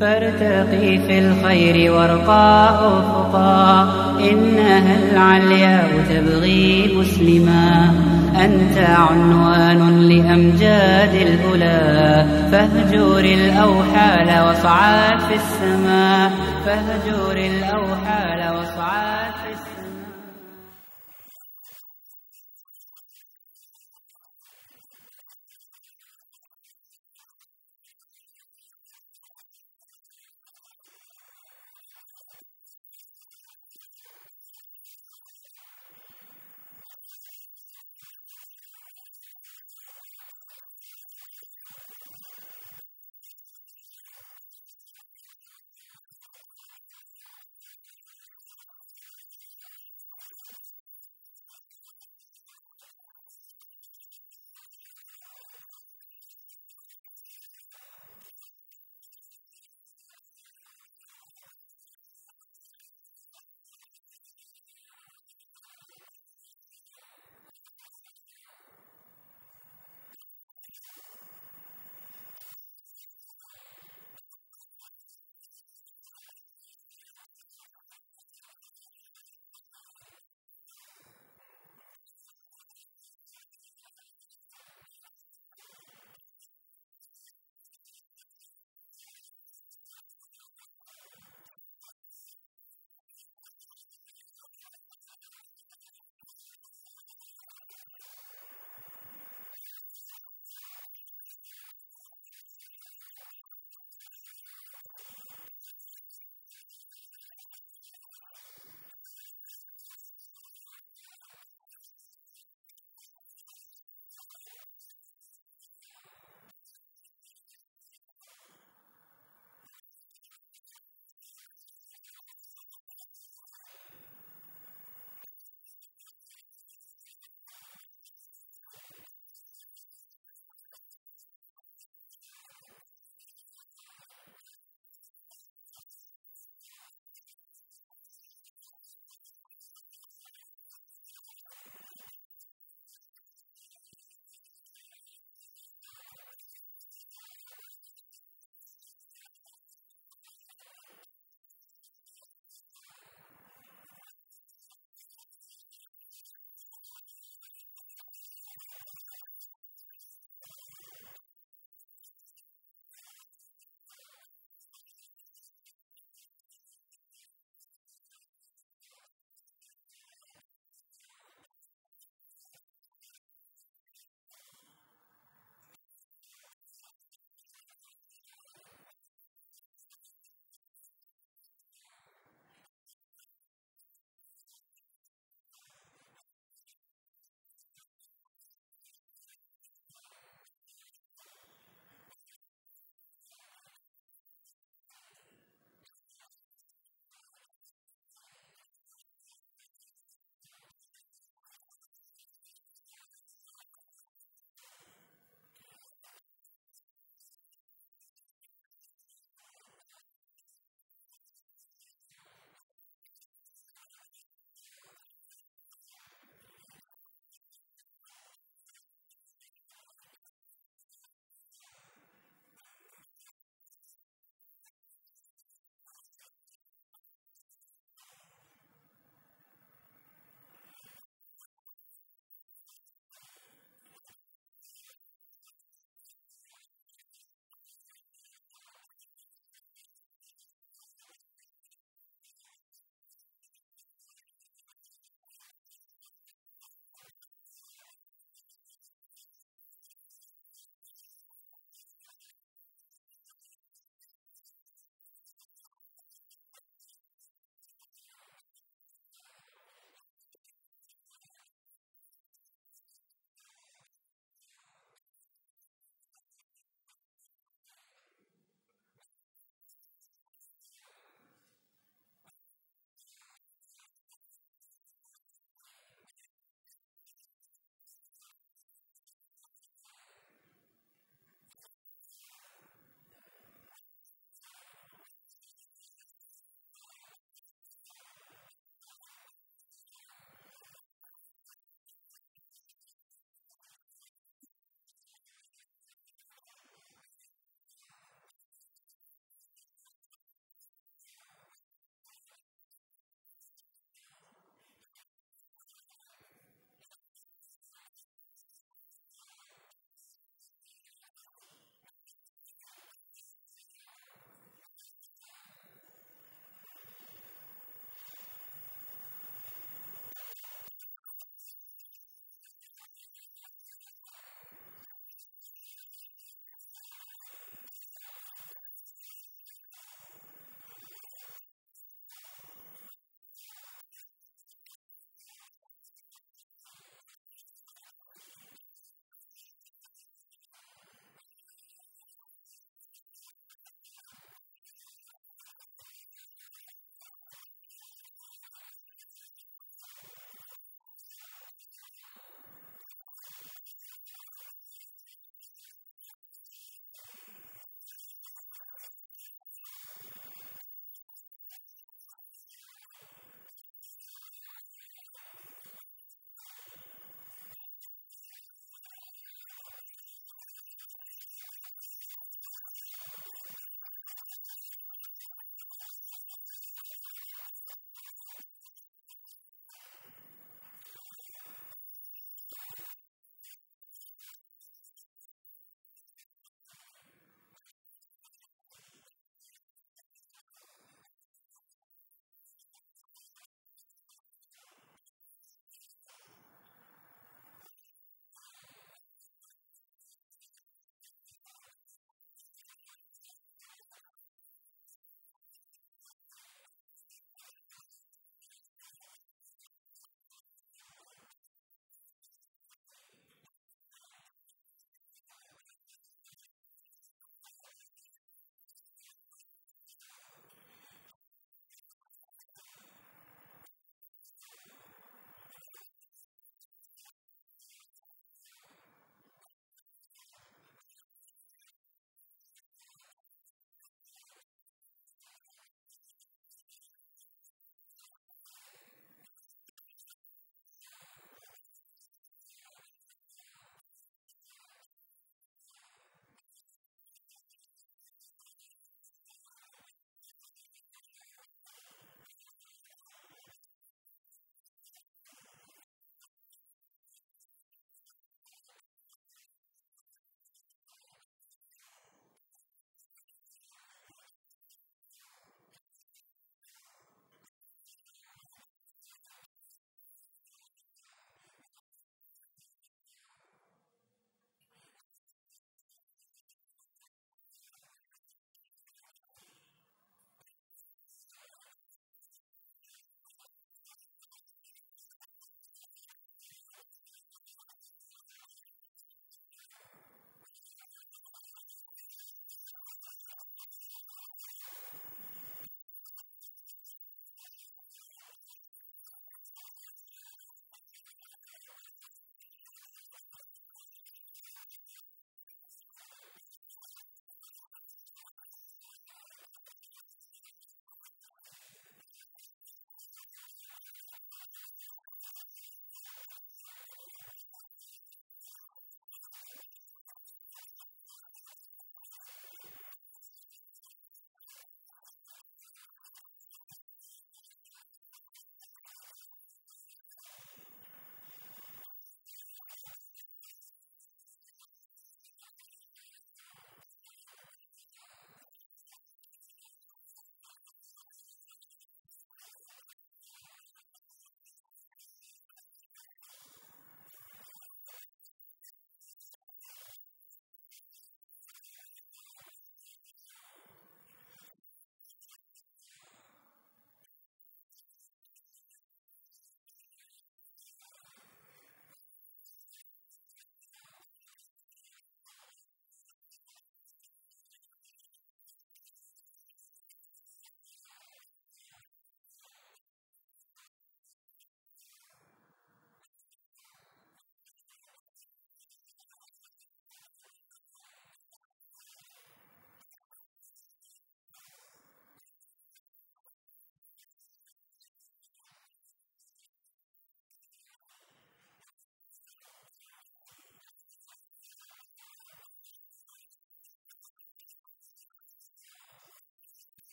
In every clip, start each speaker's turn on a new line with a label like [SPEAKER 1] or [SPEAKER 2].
[SPEAKER 1] فارتقي في الخير وارقى أفقا إنها العلياء تبغي مسلما. أنت عنوان لأمجاد الأولى فاهجر الأوحال واصعد في السماء فاهجر الأوحال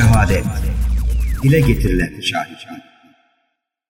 [SPEAKER 2] şehadet dile getirilen şahit.